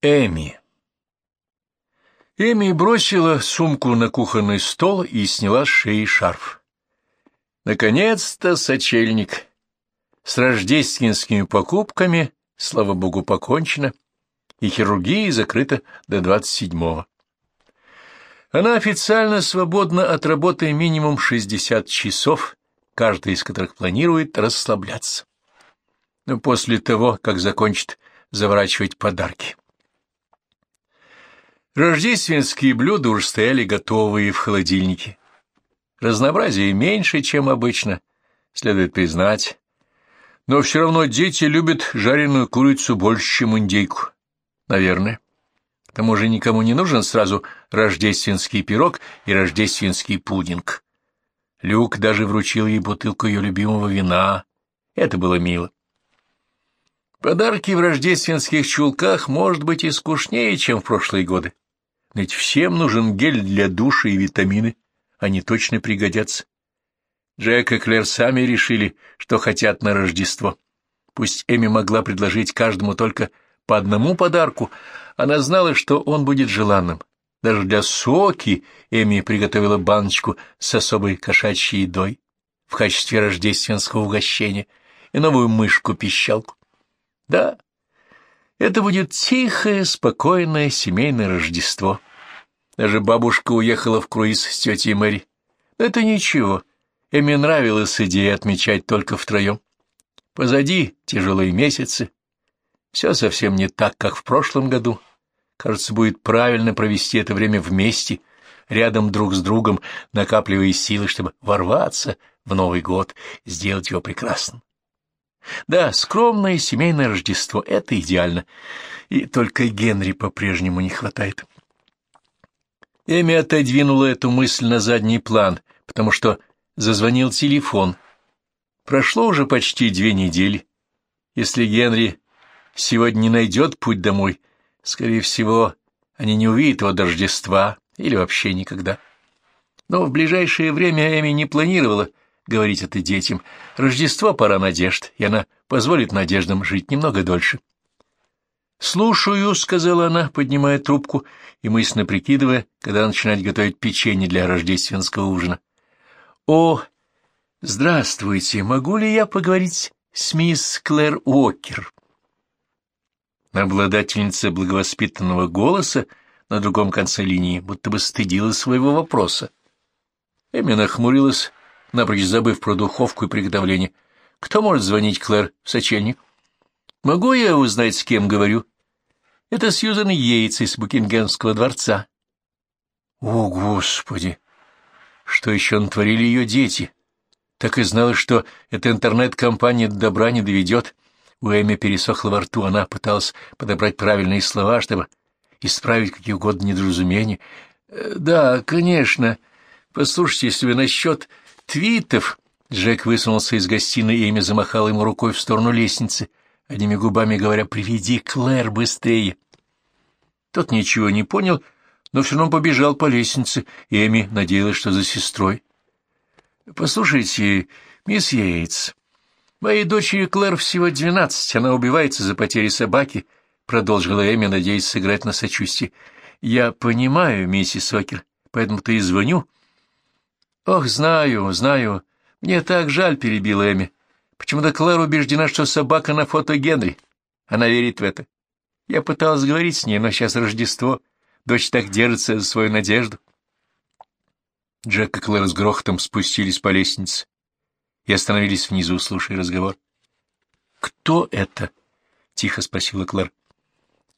Эми. Эми бросила сумку на кухонный стол и сняла с шеи шарф. Наконец-то сочельник. С рождественскими покупками, слава богу, покончено, и хирургия закрыта до 27-го. Она официально свободна от работы минимум 60 часов, каждый из которых планирует расслабляться. Но после того, как закончит заворачивать подарки. Рождественские блюда уж стояли готовые в холодильнике. Разнообразие меньше, чем обычно, следует признать. Но все равно дети любят жареную курицу больше, чем индейку. Наверное. К тому же никому не нужен сразу рождественский пирог и рождественский пудинг. Люк даже вручил ей бутылку ее любимого вина. Это было мило. Подарки в рождественских чулках, может быть, и скучнее, чем в прошлые годы. Ведь всем нужен гель для душа и витамины, они точно пригодятся. Джек и Клэр сами решили, что хотят на Рождество. Пусть Эми могла предложить каждому только по одному подарку, она знала, что он будет желанным. Даже для Соки Эми приготовила баночку с особой кошачьей едой в качестве рождественского угощения и новую мышку-пищалку. Да, это будет тихое, спокойное семейное Рождество. Даже бабушка уехала в круиз с тетей Мэри. Это ничего. Эми нравилась идея отмечать только втроем. Позади тяжелые месяцы. Все совсем не так, как в прошлом году. Кажется, будет правильно провести это время вместе, рядом друг с другом, накапливая силы, чтобы ворваться в Новый год, сделать его прекрасным. Да, скромное семейное Рождество — это идеально, и только Генри по-прежнему не хватает. Эми отодвинула эту мысль на задний план, потому что зазвонил телефон. Прошло уже почти две недели. Если Генри сегодня не найдет путь домой, скорее всего, они не увидят его до Рождества или вообще никогда. Но в ближайшее время Эми не планировала говорить это детям. Рождество — пора надежд, и она позволит надеждам жить немного дольше. «Слушаю», — сказала она, поднимая трубку и мысленно прикидывая, когда начинать готовить печенье для рождественского ужина. «О, здравствуйте, могу ли я поговорить с мисс Клэр Уокер?» Обладательница благовоспитанного голоса на другом конце линии будто бы стыдила своего вопроса. Эми нахмурилась, напрочь забыв про духовку и приготовление. «Кто может звонить, Клэр, в сочельник?» «Могу я узнать, с кем говорю?» «Это Сьюзан Йейтс из Букингемского дворца». «О, Господи! Что еще натворили ее дети?» Так и знала, что эта интернет-компания до добра не доведет. У Эми пересохла во рту, она пыталась подобрать правильные слова, чтобы исправить какие угодно недоразумения. «Э, «Да, конечно. Послушайте, если вы насчет твитов...» Джек высунулся из гостиной, и Эми замахала ему рукой в сторону лестницы, одними губами говоря «Приведи Клэр быстрее». Тот ничего не понял, но все равно побежал по лестнице, и Эми надеялась, что за сестрой. «Послушайте, мисс Йейтс, моей дочери Клэр всего двенадцать, она убивается за потери собаки», — продолжила Эми, надеясь сыграть на сочувствие. «Я понимаю, миссис Окер, поэтому-то и звоню». «Ох, знаю, знаю, мне так жаль», — перебила Эми. Почему-то Клэр убеждена, что собака на фото Генри. Она верит в это. Я пыталась говорить с ней, но сейчас Рождество. Дочь так держится за свою надежду. Джек и Клэр с грохотом спустились по лестнице и остановились внизу, слушая разговор. «Кто это?» — тихо спросила Клэр.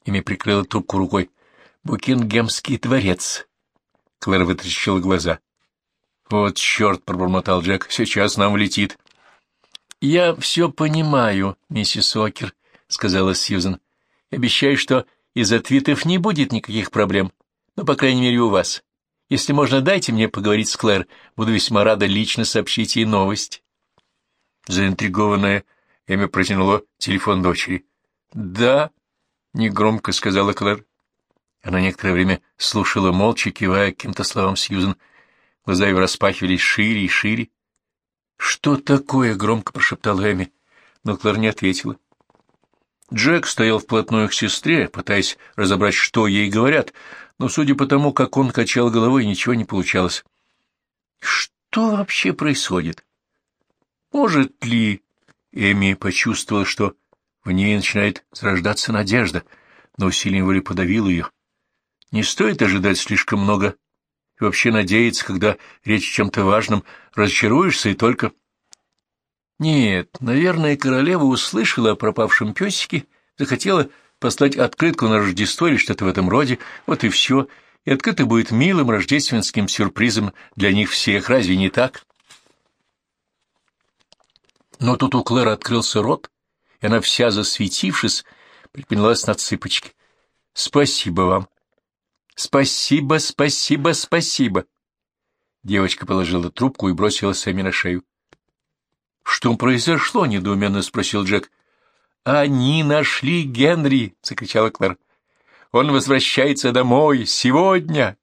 Ими прикрыла трубку рукой. «Букингемский дворец». Клэр вытрящила глаза. «Вот черт!» — пробормотал Джек. «Сейчас нам влетит». «Я все понимаю, миссис Окер», — сказала Сьюзен. «Обещаю, что из-за твитов не будет никаких проблем, но, по крайней мере, у вас. Если можно, дайте мне поговорить с Клэр. Буду весьма рада лично сообщить ей новость». Заинтригованная Эми протянула телефон дочери. «Да», — негромко сказала Клэр. Она некоторое время слушала молча, кивая каким-то словам Сьюзен. Глаза ее распахивались шире и шире. «Что такое?» — громко прошептал Эми, но Клэр не ответила. Джек стоял вплотную к сестре, пытаясь разобрать, что ей говорят, но, судя по тому, как он качал головой, ничего не получалось. Что вообще происходит? Может ли... Эми почувствовала, что в ней начинает зарождаться надежда, но усилием воли подавил ее. Не стоит ожидать слишком много и вообще надеяться, когда речь о чем-то важном, разочаруешься и только... Нет, наверное, королева услышала о пропавшем песике, захотела послать открытку на Рождество или что-то в этом роде, вот и все, и открыто будет милым рождественским сюрпризом для них всех, разве не так? Но тут у Клэр открылся рот, и она вся засветившись, приподнялась на цыпочки. — Спасибо вам. — Спасибо, спасибо, спасибо. Девочка положила трубку и бросила Сэмми на шею. — Что произошло? — недоуменно спросил Джек. — Они нашли Генри! — закричала Клэр. — Он возвращается домой сегодня!